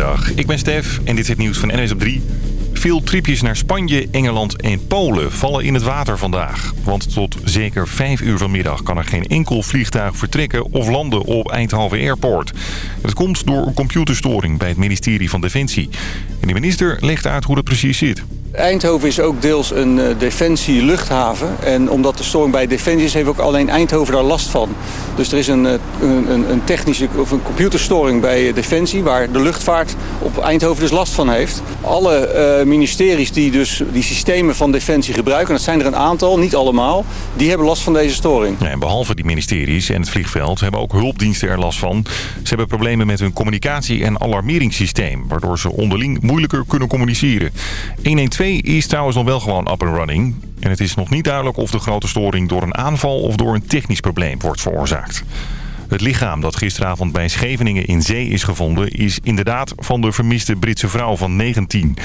Goedemiddag, ik ben Stef en dit is het nieuws van NWS op 3. Veel tripjes naar Spanje, Engeland en Polen vallen in het water vandaag. Want tot zeker 5 uur vanmiddag kan er geen enkel vliegtuig vertrekken of landen op Eindhoven Airport. Dat komt door een computerstoring bij het ministerie van Defensie. En de minister legt uit hoe dat precies zit. Eindhoven is ook deels een uh, defensie-luchthaven. En omdat de storing bij Defensie is, heeft ook alleen Eindhoven daar last van. Dus er is een, een, een technische of een computerstoring bij Defensie... waar de luchtvaart op Eindhoven dus last van heeft. Alle ministeries die dus die systemen van Defensie gebruiken... dat zijn er een aantal, niet allemaal, die hebben last van deze storing. En behalve die ministeries en het vliegveld hebben ook hulpdiensten er last van. Ze hebben problemen met hun communicatie- en alarmeringssysteem... waardoor ze onderling moeilijker kunnen communiceren. 112 is trouwens nog wel gewoon up and running. En het is nog niet duidelijk of de grote storing door een aanval of door een technisch probleem wordt veroorzaakt. Het lichaam dat gisteravond bij Scheveningen in zee is gevonden... is inderdaad van de vermiste Britse vrouw van 19.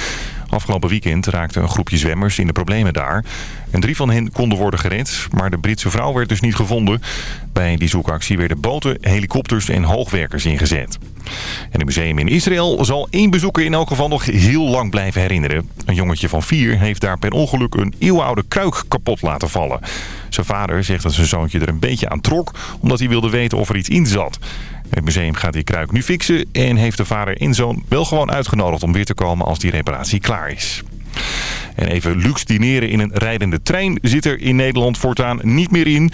Afgelopen weekend raakte een groepje zwemmers in de problemen daar. En drie van hen konden worden gered, maar de Britse vrouw werd dus niet gevonden. Bij die zoekactie werden boten, helikopters en hoogwerkers ingezet. En het museum in Israël zal één bezoeker in elk geval nog heel lang blijven herinneren. Een jongetje van vier heeft daar per ongeluk een eeuwenoude kruik kapot laten vallen. Zijn vader zegt dat zijn zoontje er een beetje aan trok, omdat hij wilde weten of er iets in zat. Het museum gaat die kruik nu fixen en heeft de vader en zoon wel gewoon uitgenodigd om weer te komen als die reparatie klaar is. En even luxe dineren in een rijdende trein zit er in Nederland voortaan niet meer in.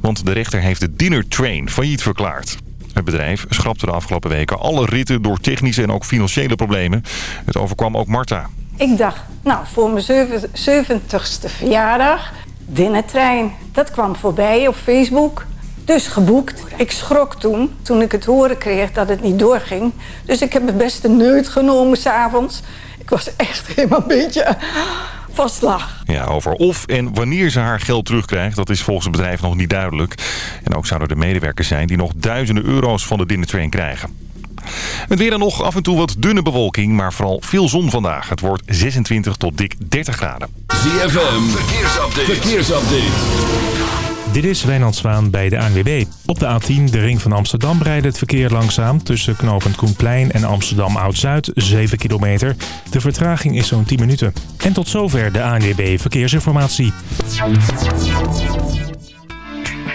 Want de rechter heeft de Dinner Train failliet verklaard. Het bedrijf schrapte de afgelopen weken alle ritten door technische en ook financiële problemen. Het overkwam ook Marta. Ik dacht, nou, voor mijn 70ste verjaardag, dinnertrein. Dat kwam voorbij op Facebook. Dus geboekt. Ik schrok toen, toen ik het horen kreeg dat het niet doorging. Dus ik heb mijn beste neut genomen s'avonds. Ik was echt helemaal een beetje vastlag. Ja, over of en wanneer ze haar geld terugkrijgt, dat is volgens het bedrijf nog niet duidelijk. En ook zouden er medewerkers zijn die nog duizenden euro's van de dinnertrain krijgen. Met weer dan nog af en toe wat dunne bewolking, maar vooral veel zon vandaag. Het wordt 26 tot dik 30 graden. ZFM, verkeersupdate. verkeersupdate. Dit is Wijnand Zwaan bij de ANWB. Op de A10, de ring van Amsterdam, rijdt het verkeer langzaam... tussen knooppunt Koenplein en Amsterdam Oud-Zuid, 7 kilometer. De vertraging is zo'n 10 minuten. En tot zover de ANWB Verkeersinformatie.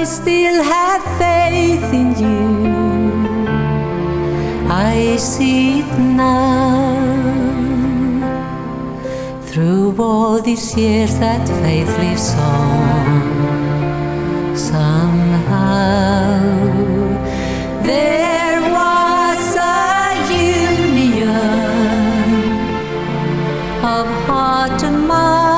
I still have faith in you. I see it now. Through all these years, that faith lives on. Somehow, there was a union of heart and mind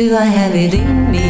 Do I have it in me?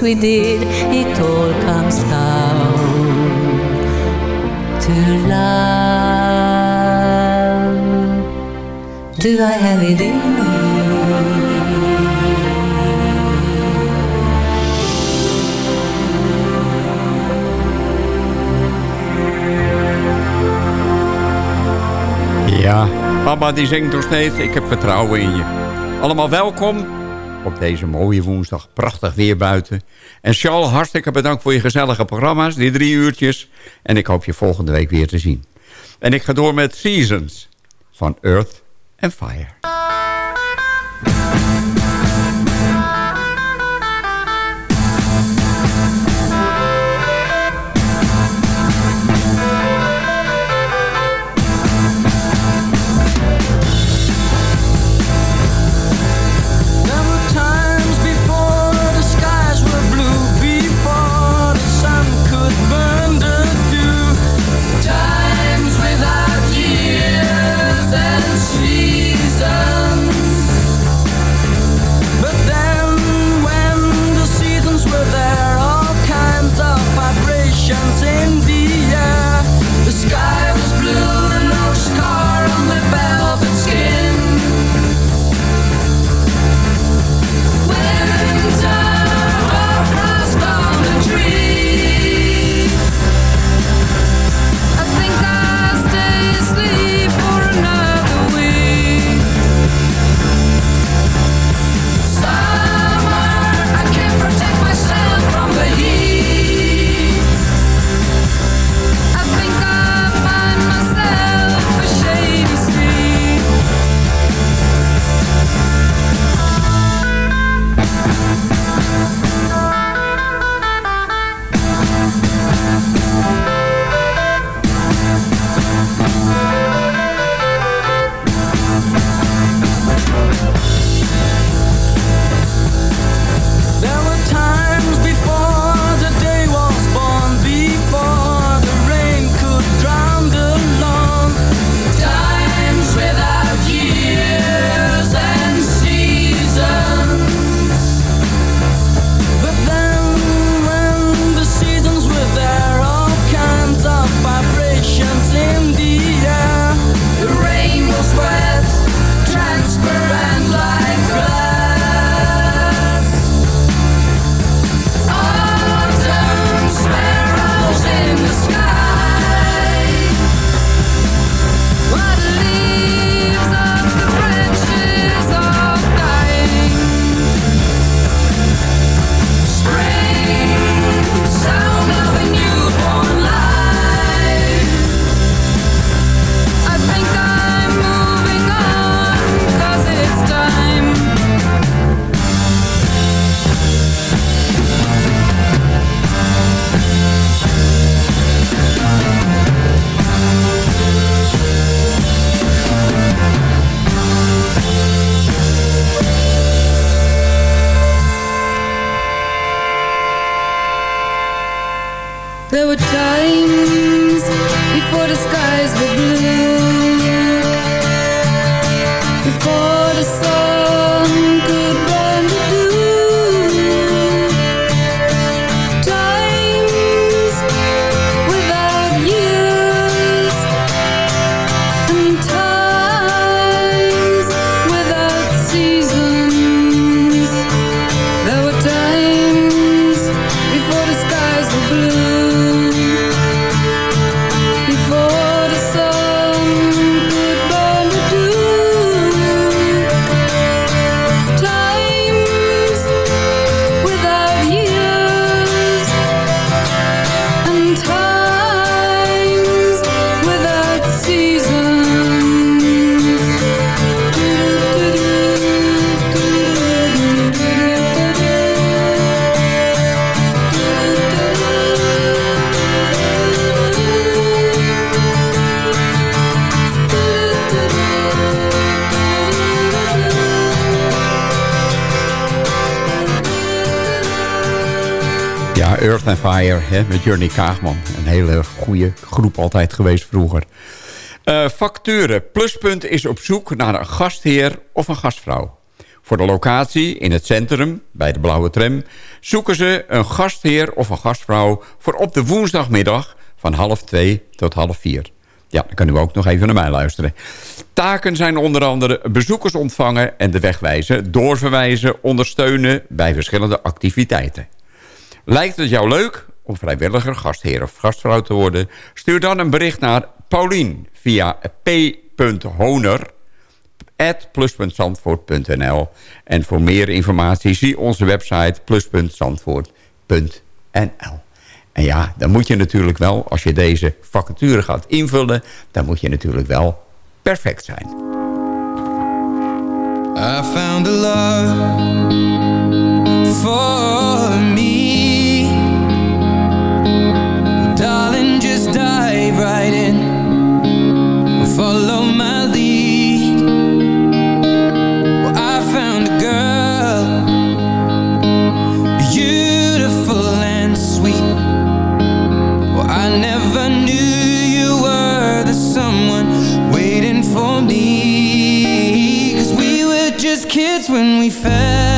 We did. It all comes down to love. Do I have it in me? Ja, papa die zingt nog steeds. Ik heb vertrouwen in je. Allemaal welkom op deze mooie woensdag. Prachtig weer buiten. En Charles, hartstikke bedankt voor je gezellige programma's. Die drie uurtjes. En ik hoop je volgende week weer te zien. En ik ga door met Seasons van Earth and Fire. And Fire met Johnny Kaagman. Een hele goede groep altijd geweest vroeger. Eh, facturen. Pluspunt is op zoek naar een gastheer of een gastvrouw. Voor de locatie in het centrum, bij de Blauwe Tram... zoeken ze een gastheer of een gastvrouw... voor op de woensdagmiddag van half twee tot half vier. Ja, dan kunnen we ook nog even naar mij luisteren. Taken zijn onder andere bezoekers ontvangen en de weg wijzen... doorverwijzen, ondersteunen bij verschillende activiteiten. Lijkt het jou leuk om vrijwilliger gastheer of gastvrouw te worden? Stuur dan een bericht naar Paulien via p.honer plus.zandvoort.nl En voor meer informatie zie onze website plus.zandvoort.nl En ja, dan moet je natuurlijk wel, als je deze vacature gaat invullen... dan moet je natuurlijk wel perfect zijn. I found a love for just kids when we fell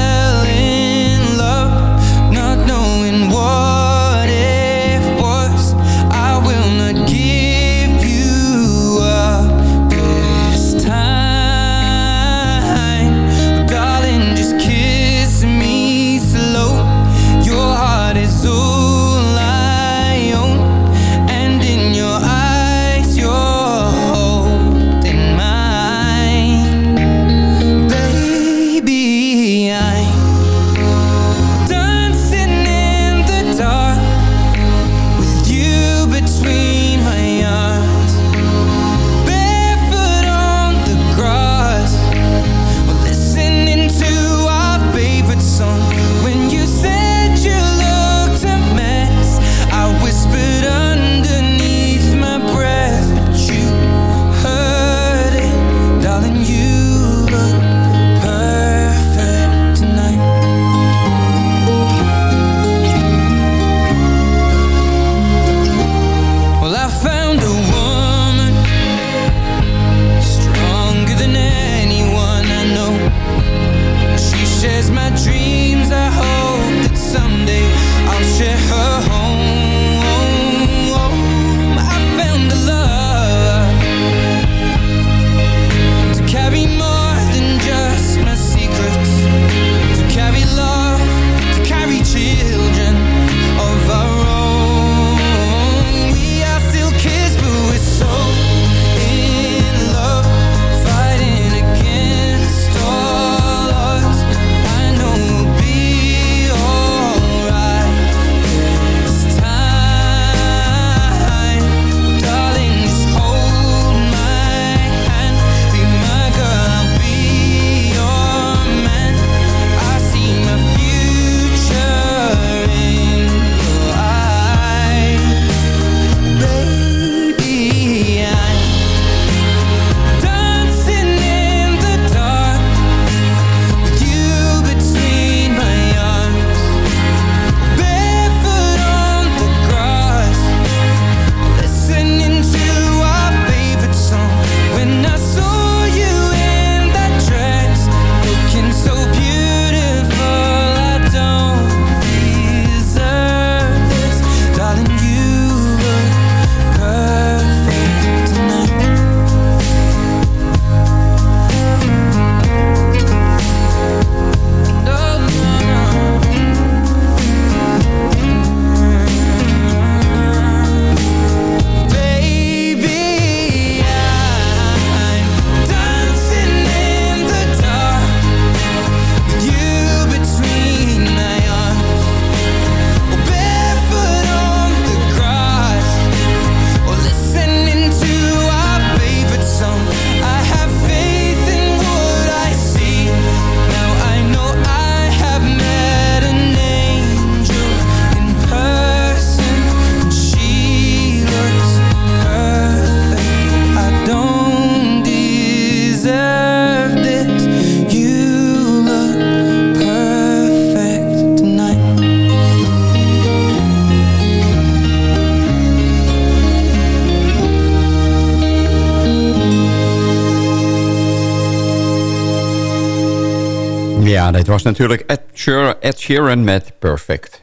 Ja, dit was natuurlijk Ed Sheeran, Ed Sheeran met Perfect.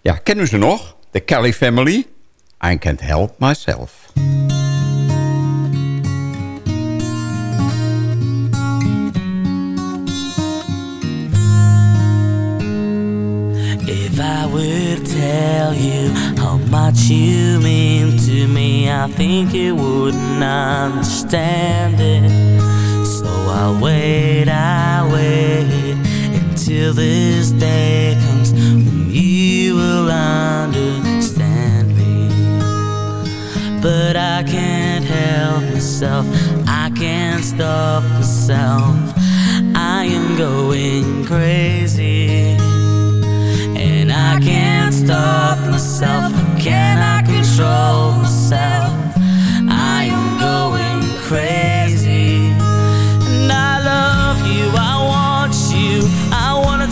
Ja, kennen ze nog? The Kelly Family? I Can't Help Myself. If I would tell you how much you mean to me, I think you wouldn't understand it. So I'll wait, I'll wait until this day comes when you will understand me. But I can't help myself, I can't stop myself. I am going crazy. And I can't stop myself. Can I control myself? I am going crazy.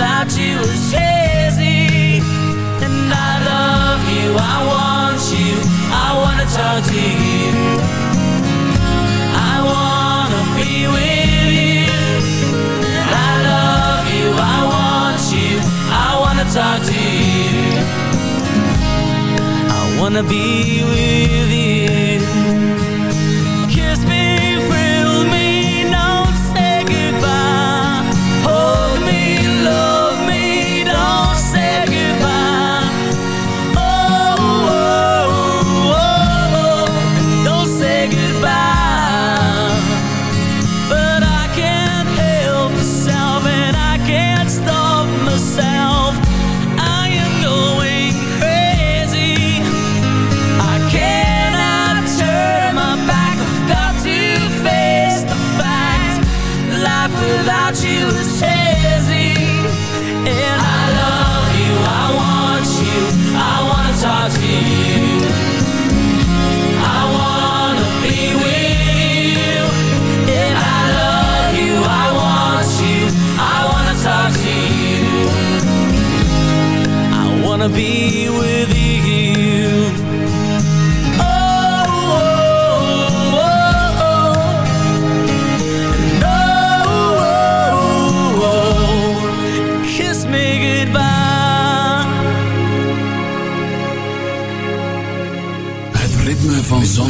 Without you is hazy. And I love you. I want you. I wanna talk to you. I wanna be with you. I love you, I want you, I wanna talk to you. I wanna be with you.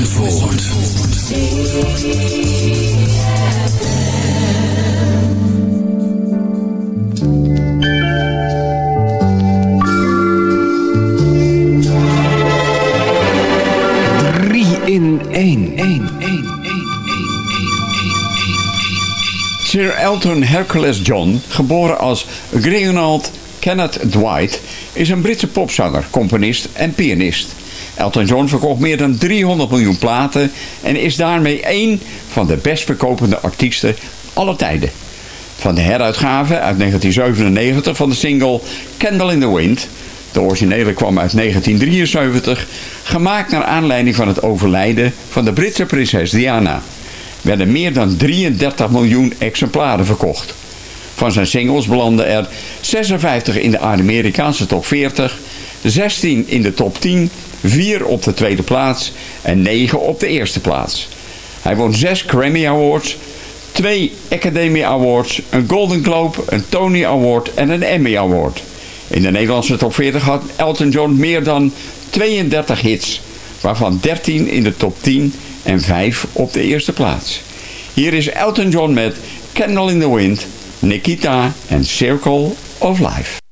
Zandvoort. Drie in één. Sir Elton Hercules John, geboren als Reginald Kenneth Dwight, is een Britse popzanger, componist en pianist. Elton John verkocht meer dan 300 miljoen platen en is daarmee één van de best verkopende artiesten aller tijden. Van de heruitgave uit 1997 van de single Candle in the Wind, de originele kwam uit 1973, gemaakt naar aanleiding van het overlijden van de Britse prinses Diana, werden meer dan 33 miljoen exemplaren verkocht. Van zijn singles belanden er 56 in de Amerikaanse top 40, 16 in de top 10, 4 op de tweede plaats en 9 op de eerste plaats. Hij won 6 Grammy Awards, 2 Academy Awards, een Golden Globe, een Tony Award en een Emmy Award. In de Nederlandse top 40 had Elton John meer dan 32 hits, waarvan 13 in de top 10 en 5 op de eerste plaats. Hier is Elton John met Candle in the Wind, Nikita en Circle of Life.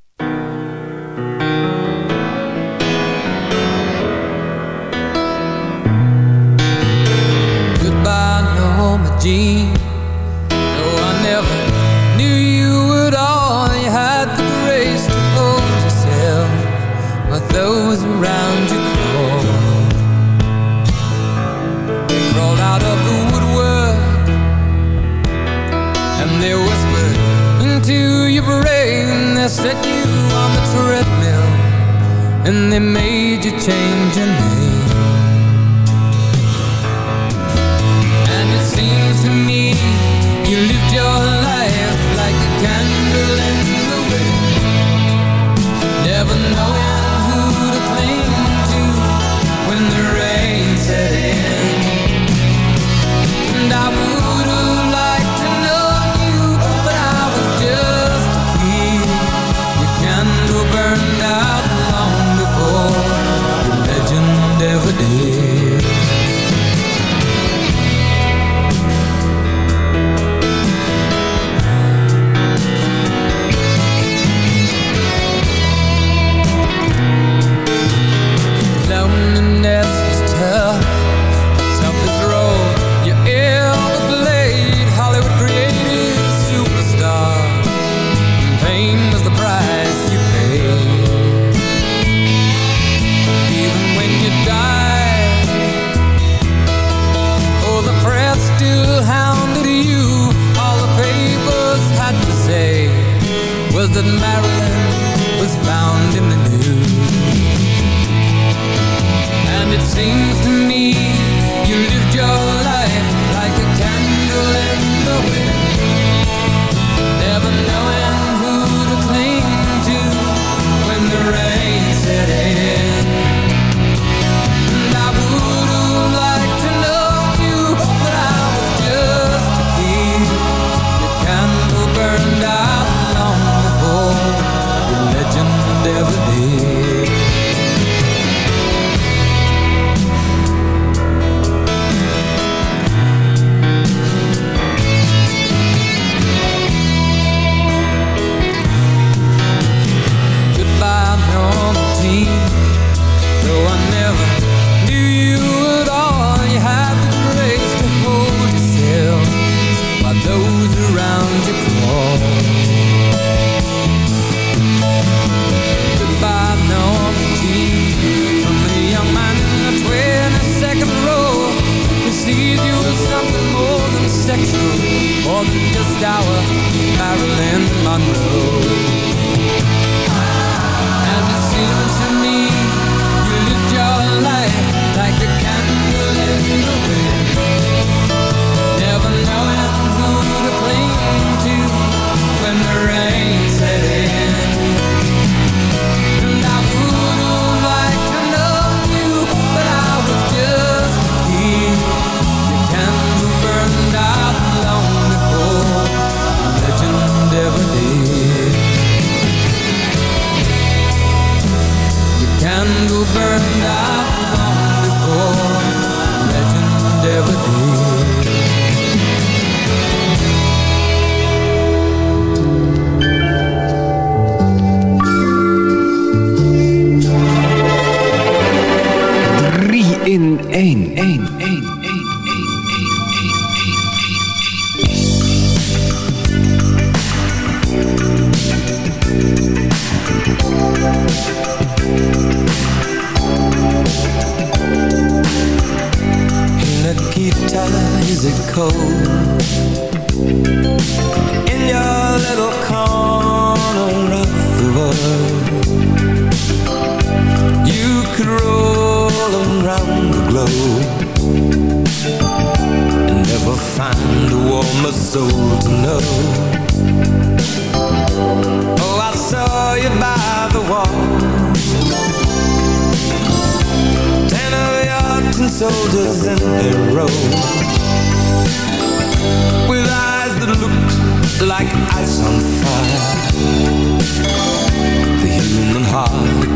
No, I never knew you at all. You had the grace to hold yourself those around you They crawled out of the woodwork And they whispered into your brain. They set you on the treadmill And they made you change your name. never knowing. more than just our Marilyn Monroe.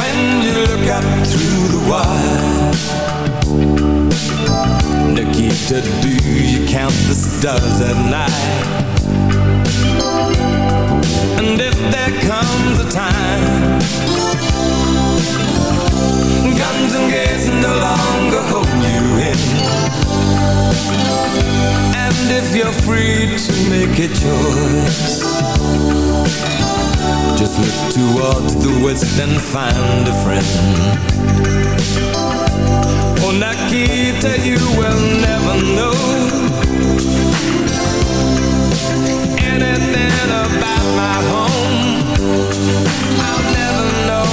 When you look up through the wire Nikita, do you count the stars at night? And if there comes a time Guns and gates no longer hold you in And if you're free to make a choice Just look towards the west and find a friend. Oh, Nikita, you will never know Anything about my home. I'll never know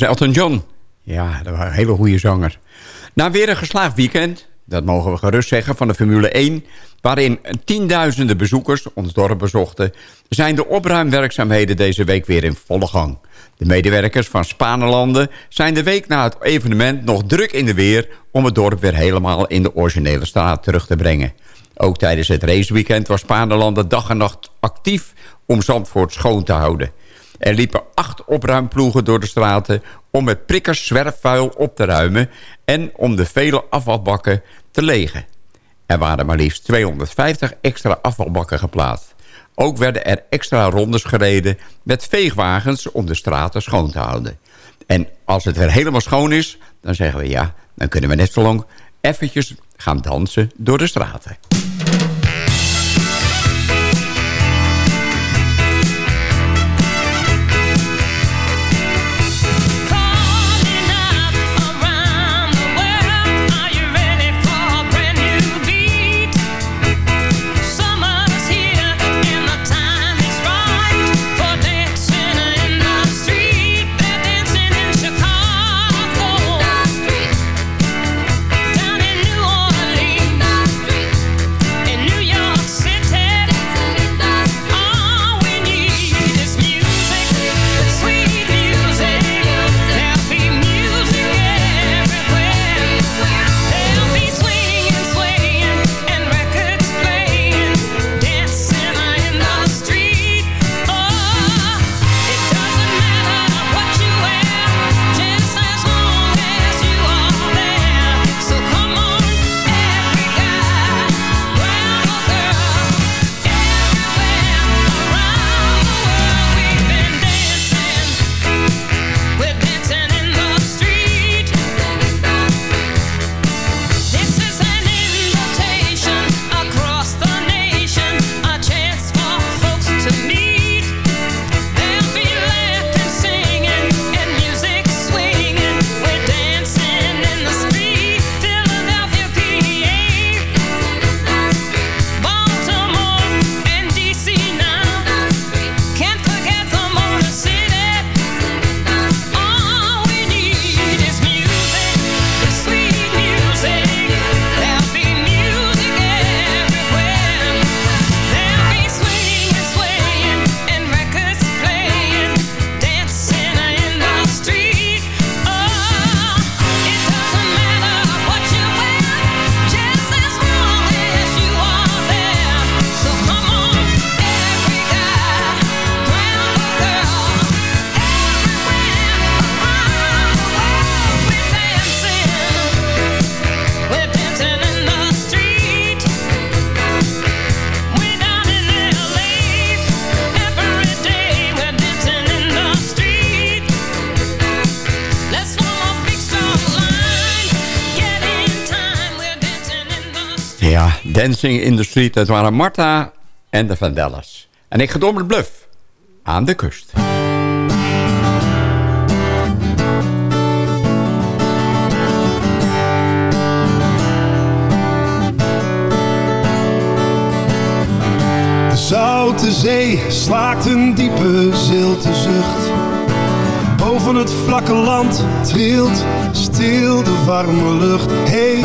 was Elton John. Ja, dat was een hele goede zanger. Na weer een geslaagd weekend, dat mogen we gerust zeggen, van de Formule 1... waarin tienduizenden bezoekers ons dorp bezochten... zijn de opruimwerkzaamheden deze week weer in volle gang. De medewerkers van Spanelanden zijn de week na het evenement nog druk in de weer... om het dorp weer helemaal in de originele staat terug te brengen. Ook tijdens het raceweekend was Spanelanden dag en nacht actief om Zandvoort schoon te houden. Er liepen acht opruimploegen door de straten om met prikkers zwerfvuil op te ruimen... en om de vele afvalbakken te legen. Er waren maar liefst 250 extra afvalbakken geplaatst. Ook werden er extra rondes gereden met veegwagens om de straten schoon te houden. En als het weer helemaal schoon is, dan zeggen we ja... dan kunnen we net zo lang eventjes gaan dansen door de straten. Dancing in the Street, dat waren Marta en de Vandellas. En ik ga door met Bluff, aan de kust. De zoute zee slaakt een diepe zilte zucht. Boven het vlakke land trilt stil de warme lucht. Hey,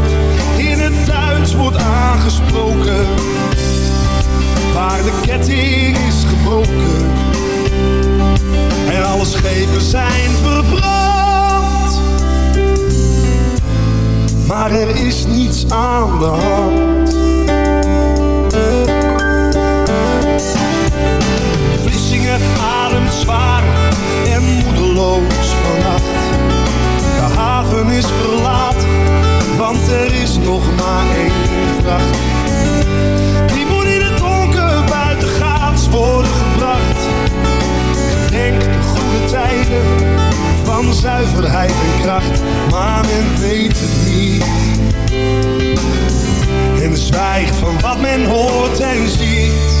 wordt aangesproken. Waar de ketting is gebroken. En alle schepen zijn verbrand. maar er is niets aan de hand. Vlissingen ademt zwaar en moedeloos vannacht. De haven is verlaten, want er is nog maar één vracht. Die moet in het donker buitengaats worden gebracht. Gedenk de goede tijden van zuiverheid en kracht, maar men weet het niet. En zwijgt van wat men hoort en ziet.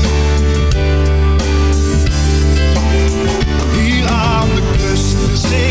Hier aan de kust, de kust,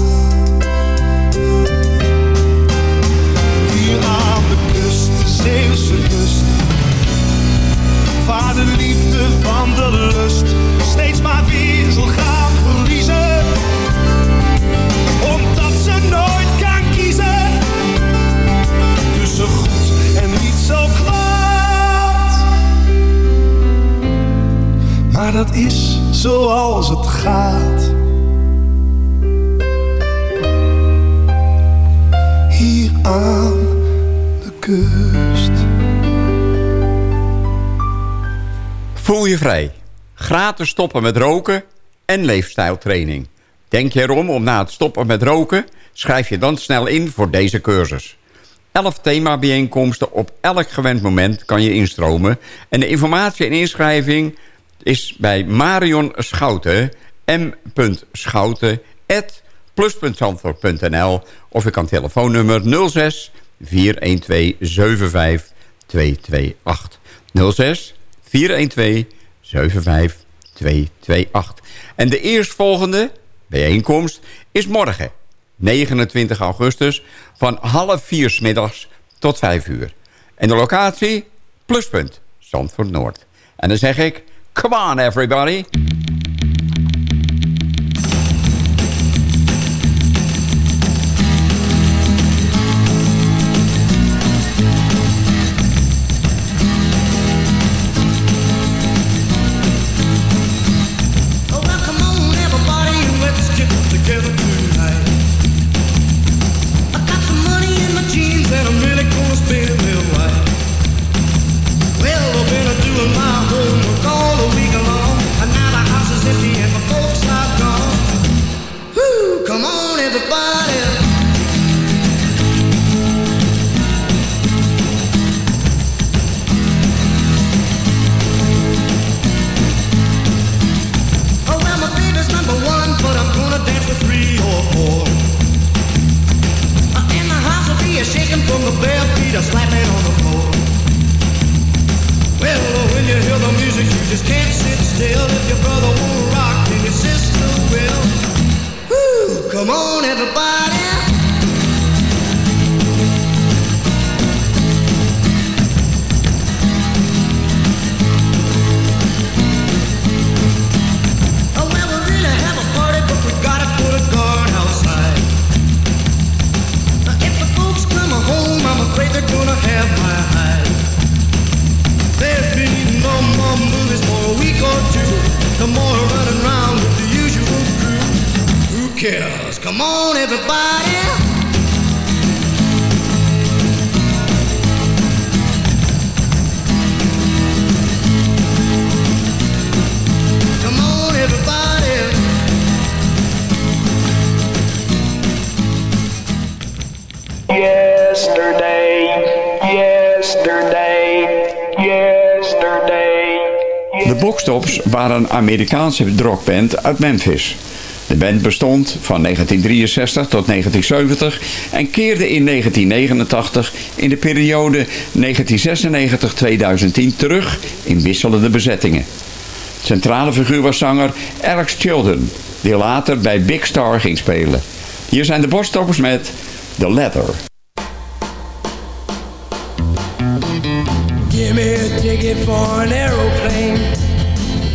Zoals het gaat. Hier aan de kust. Voel je vrij. Gratis stoppen met roken en leefstijltraining. Denk je erom om na het stoppen met roken? Schrijf je dan snel in voor deze cursus. Elf themabijeenkomsten op elk gewend moment kan je instromen. En de informatie en inschrijving is bij Marion Schouten. m.schouten of ik kan telefoonnummer 06 412 75 228. 06 412 75 228. En de eerstvolgende bijeenkomst is morgen, 29 augustus, van half vier middags tot 5 uur. En de locatie? Pluspunt, Zandvoort Noord. En dan zeg ik, come on everybody. Amerikaanse rockband uit Memphis. De band bestond van 1963 tot 1970 en keerde in 1989 in de periode 1996-2010 terug in wisselende bezettingen. Centrale figuur was zanger Alex Chilton, die later bij Big Star ging spelen. Hier zijn de Boxtops met The Leather. Give me a ticket for an aeroplane.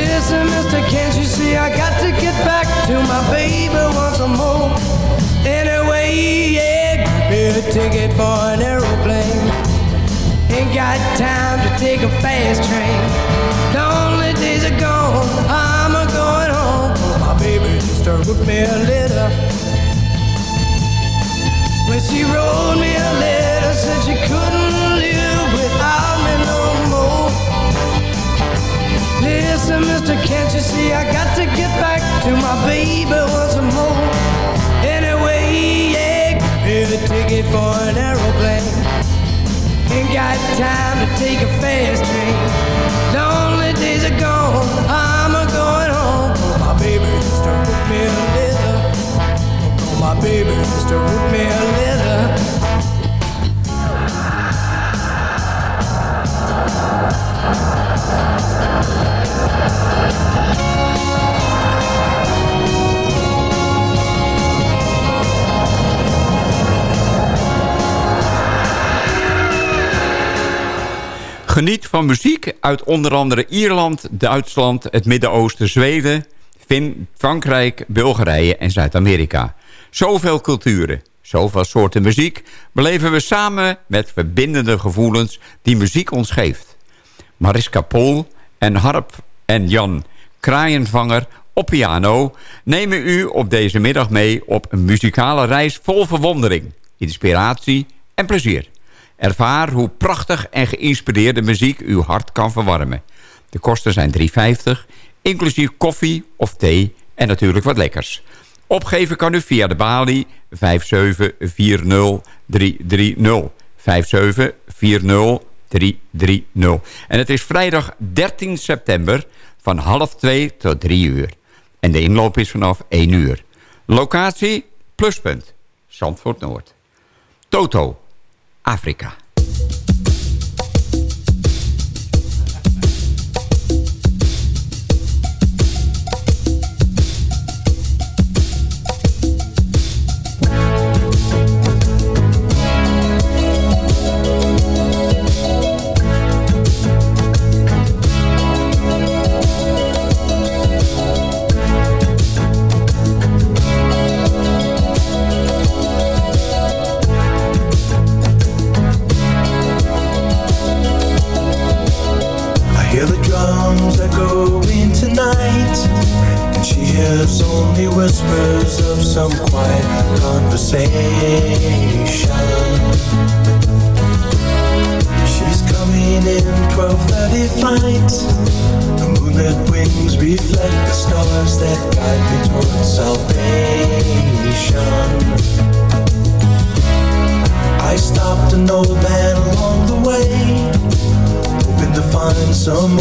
Listen, mister, can't you see I got to get back to my baby once more? Anyway, yeah, give me a ticket for an aeroplane. Ain't got time to take a fast train. Lonely days are gone, I'm a going home. Oh, my baby just wrote me a letter. When she wrote me a letter, said she couldn't live without me. Listen, mister, can't you see I got to get back to my baby once more? Anyway, yeah, give a ticket for an aeroplane. Ain't got time to take a fast train. Lonely days are gone, I'm a going home. My baby just wrote me a letter. Oh, my baby just wrote me a letter. Geniet van muziek uit onder andere Ierland, Duitsland, het Midden-Oosten, Zweden, Frankrijk, Bulgarije en Zuid-Amerika. Zoveel culturen, zoveel soorten muziek beleven we samen met verbindende gevoelens die muziek ons geeft. Mariska Pol en Harp en Jan Kraaienvanger op piano nemen u op deze middag mee op een muzikale reis vol verwondering, inspiratie en plezier. Ervaar hoe prachtig en geïnspireerde muziek uw hart kan verwarmen. De kosten zijn 3,50, inclusief koffie of thee en natuurlijk wat lekkers. Opgeven kan u via de balie 5740330. 5740330. En het is vrijdag 13 september van half 2 tot 3 uur. En de inloop is vanaf 1 uur. Locatie Pluspunt, Zandvoort Noord. Toto, África. Some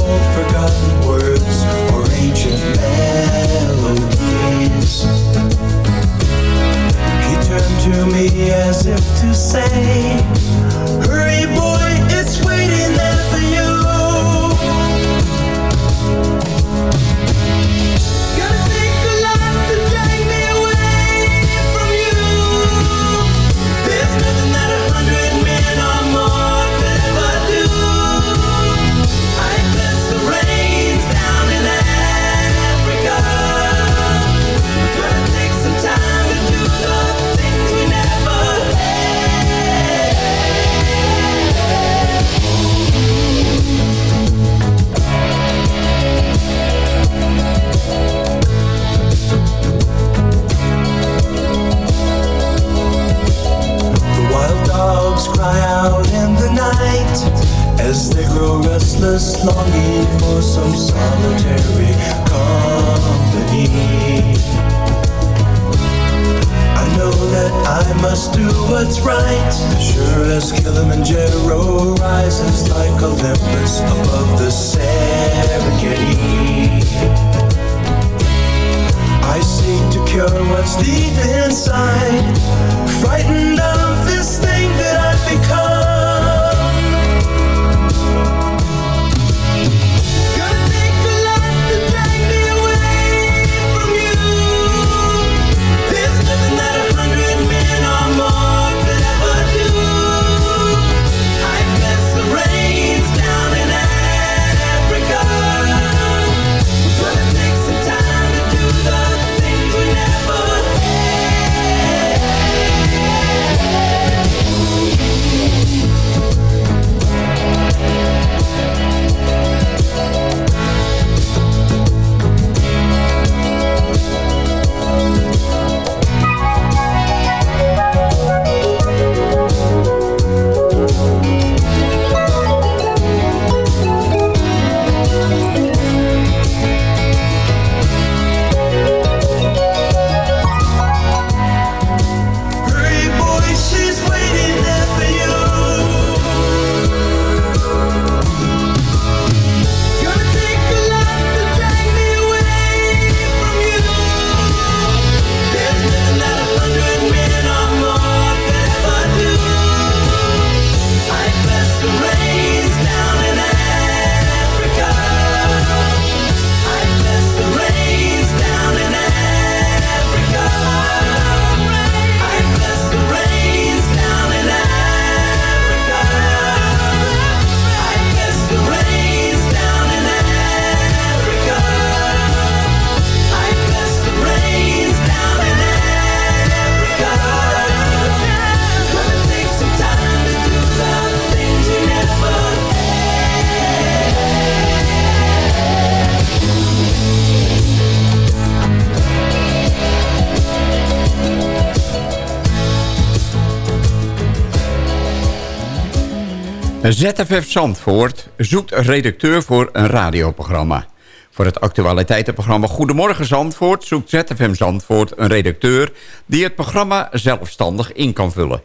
ZFF Zandvoort zoekt een redacteur voor een radioprogramma. Voor het actualiteitenprogramma Goedemorgen Zandvoort... zoekt ZFM Zandvoort een redacteur... die het programma zelfstandig in kan vullen.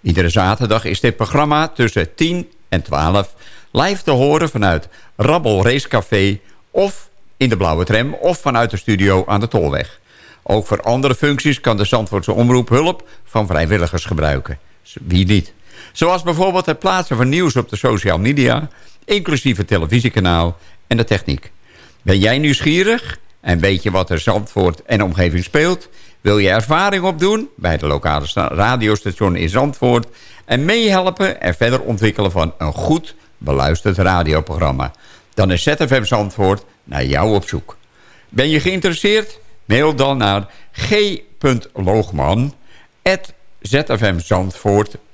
Iedere zaterdag is dit programma tussen 10 en 12... live te horen vanuit Rabbel Racecafé... of in de Blauwe Tram of vanuit de studio aan de Tolweg. Ook voor andere functies kan de Zandvoortse Omroep hulp van vrijwilligers gebruiken. Wie niet? Zoals bijvoorbeeld het plaatsen van nieuws op de social media... inclusief het televisiekanaal en de techniek. Ben jij nieuwsgierig en weet je wat er Zandvoort en omgeving speelt? Wil je ervaring opdoen bij de lokale sta- radiostation in Zandvoort... en meehelpen en verder ontwikkelen van een goed beluisterd radioprogramma? Dan is ZFM Zandvoort naar jou op zoek. Ben je geïnteresseerd? Mail dan naar g.loogman.zfmzandvoort.nl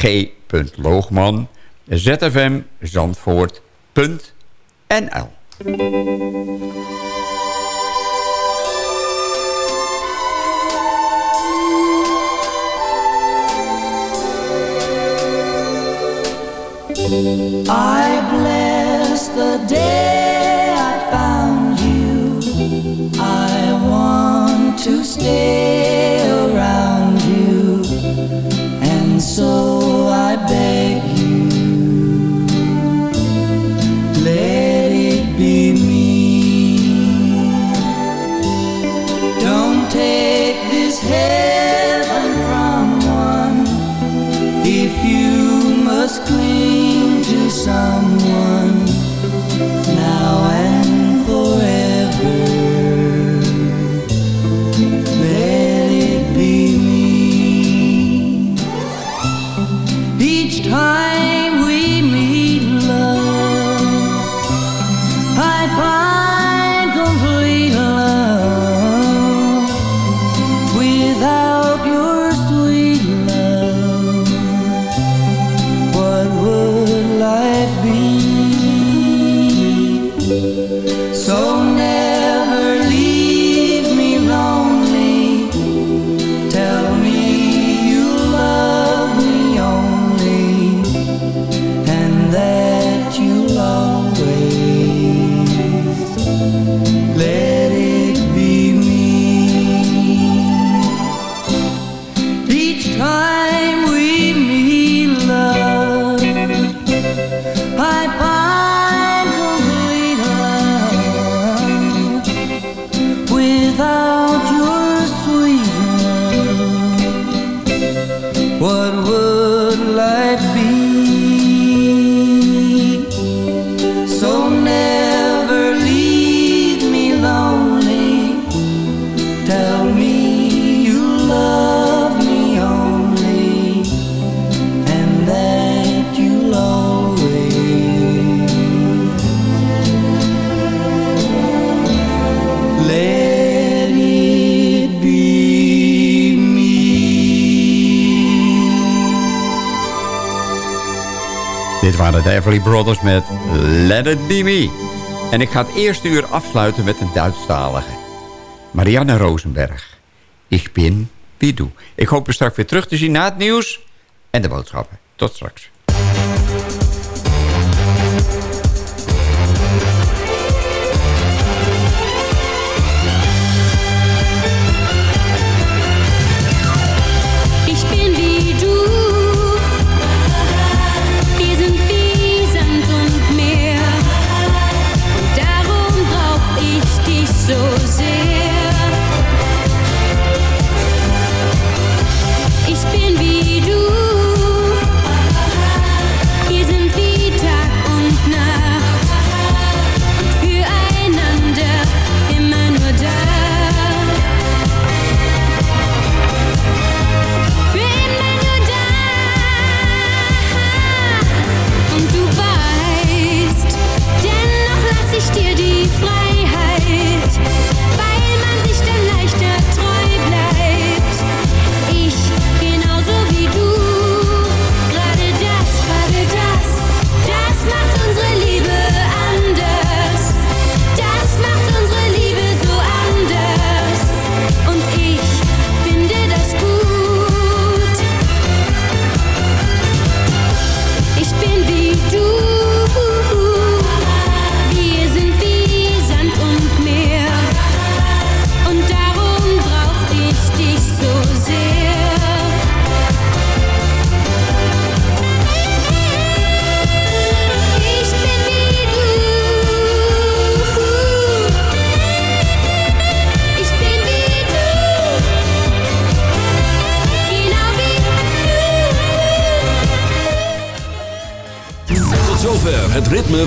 g.loogman zfmzandvoort.nl I bless the day I found you. I want to stay around you, and so I beg you, let it be me. Don't take this heaven from one if you must cling to someone de Everly Brothers met Let It Be Me. En ik ga het eerste uur afsluiten met een Duitsstalige. Marianne Rosenberg. Ik wie du. Ik hoop je straks weer terug te zien na het nieuws en de boodschappen. Tot straks.